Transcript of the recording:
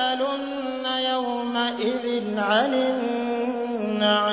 لتسألن يومئذ عن النعيم.